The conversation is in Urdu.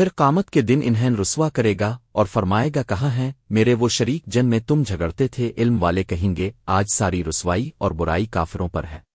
پھر قامت کے دن انہیں رسوا کرے گا اور فرمائے گا، کہاں ہیں؟ میرے وہ شریک جن میں تم جھگڑتے تھے، علم والے کہیں گے، آج ساری رسوائی اور برائی کافروں پر ہے۔